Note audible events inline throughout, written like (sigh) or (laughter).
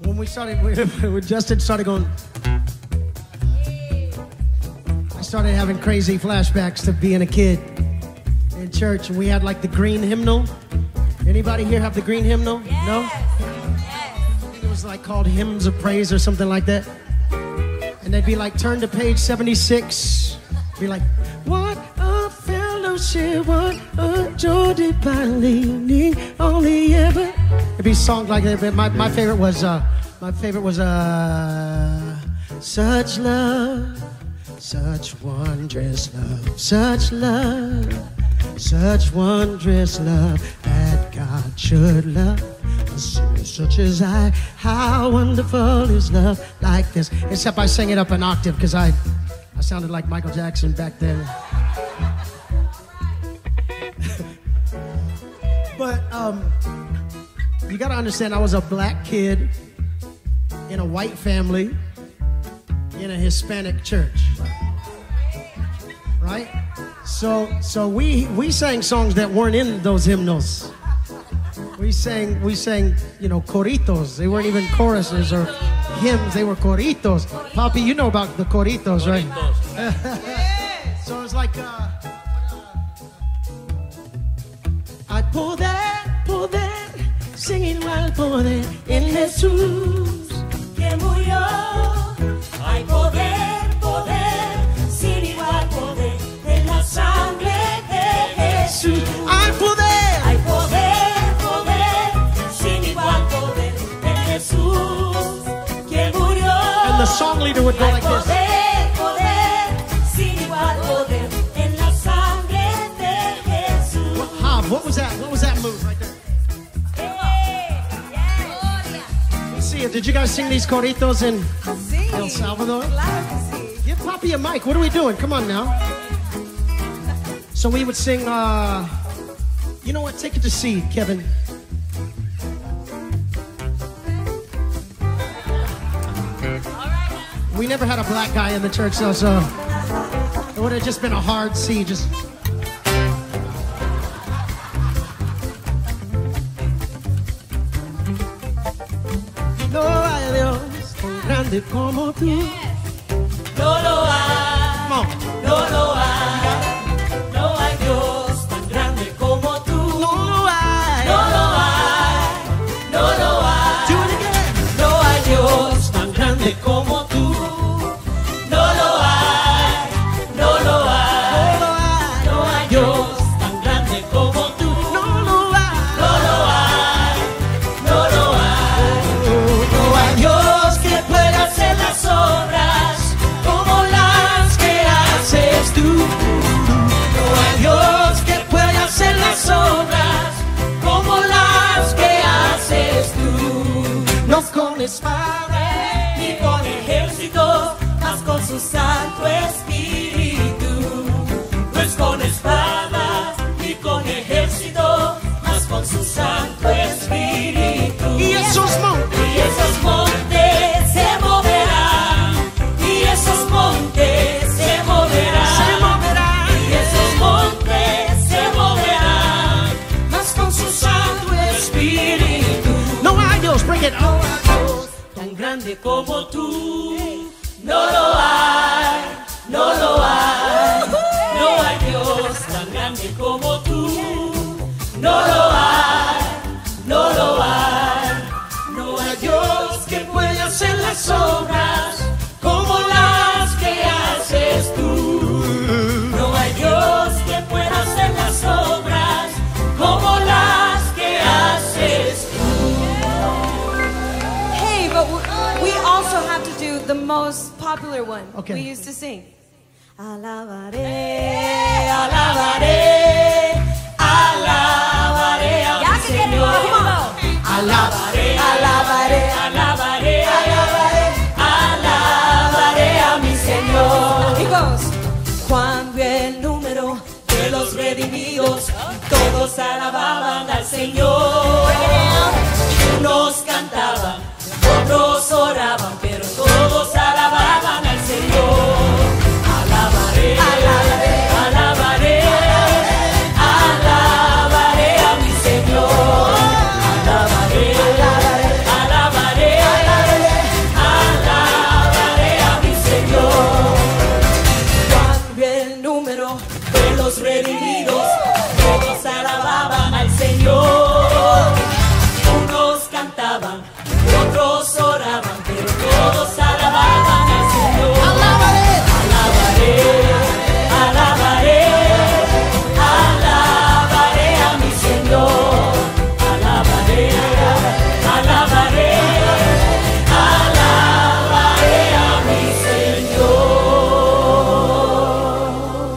when we started, (laughs) when Justin started going, I started having crazy flashbacks to being a kid in church, and we had like the green hymnal. Anybody here have the green hymnal? No? Yes. I think It was like called Hymns of Praise or something like that. And they'd be like, turn to page 76. Be like, what a fellowship, what a joy divine leaning, only ever. It'd be songs like that. But my, my favorite was, uh, my favorite was, uh, such love, such wondrous love, such love, such wondrous love that God should love a sinner such as I. How wonderful is love like this? Except I sang it up an octave because I, I sounded like Michael Jackson back then. (laughs) but um, you got to understand, I was a black kid in a white family in a Hispanic church. Right? So so we we sang songs that weren't in those hymnals. We sang we sang, you know, coritos. They weren't even choruses or hymns, they were coritos. Poppy, you know about the coritos, right? (laughs) so it's like uh, poder, poder, sin igual poder en Jesús. The song leader would go like this. poder, poder, sin igual poder en la sangre de Jesús. Hob, what was that? What was that move right there? Let's see. Did you guys sing these coritos in El Salvador? Give Poppy a mic. What are we doing? Come on now. So we would sing. uh You know what? Take it to C, Kevin. We never had a black guy in the church though, so it would have just been a hard C. Just no hay Dios tan grande como tú. No lo No como tú. No lo hay, no lo hay, popular one Okay. we used to sing. Alabaré, alabaré, alabaré a Ya mi que tiene Señor. ritmo. Alabaré, alabaré, alabaré, alabaré, alabaré a mi Señor. It goes. Cuando el número de los redimidos todos alababan al Señor.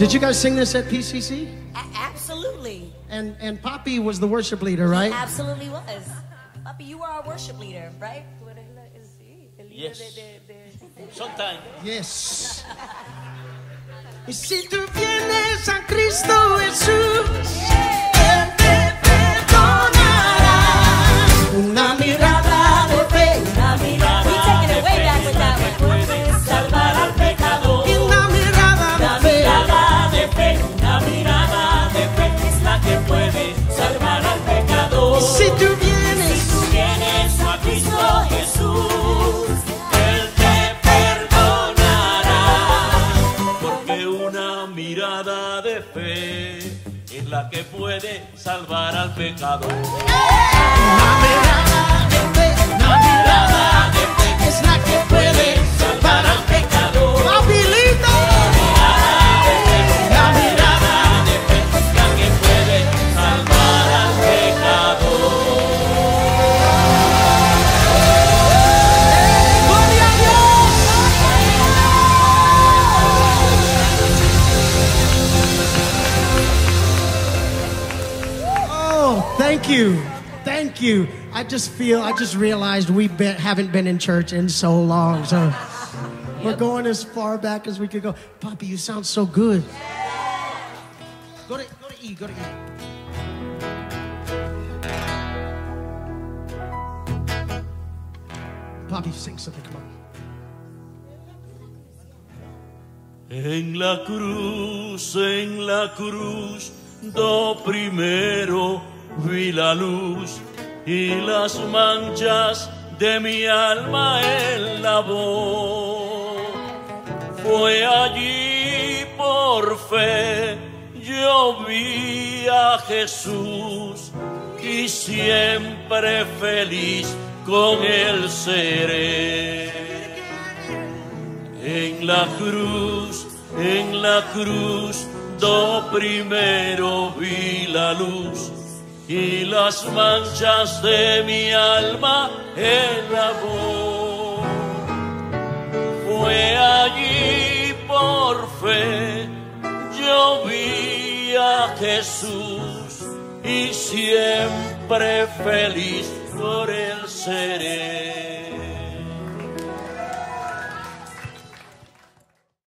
Did you guys sing this at PCC? A- absolutely. And and Poppy was the worship leader, right? Absolutely was. Poppy, you were our worship leader, right? Yes. Sometimes. Yes. Y si tú vienes a Cristo Jesús, Él te perdonará. Que puede salvar al pecador. Thank you. Thank you. I just feel, I just realized we been, haven't been in church in so long. So we're going as far back as we could go. Poppy, you sound so good. Go to, go to E, go to E. Poppy, sing something, come on. En la cruz, en la cruz, do primero vi la luz y las manchas de mi alma él lavó. Fue allí por fe, yo vi a Jesús y siempre feliz con él seré. En la cruz, en la cruz, do primero vi la luz y las manchas de mi alma él lavó. Fue allí por fe, yo vi a Jesús y siempre feliz por él seré.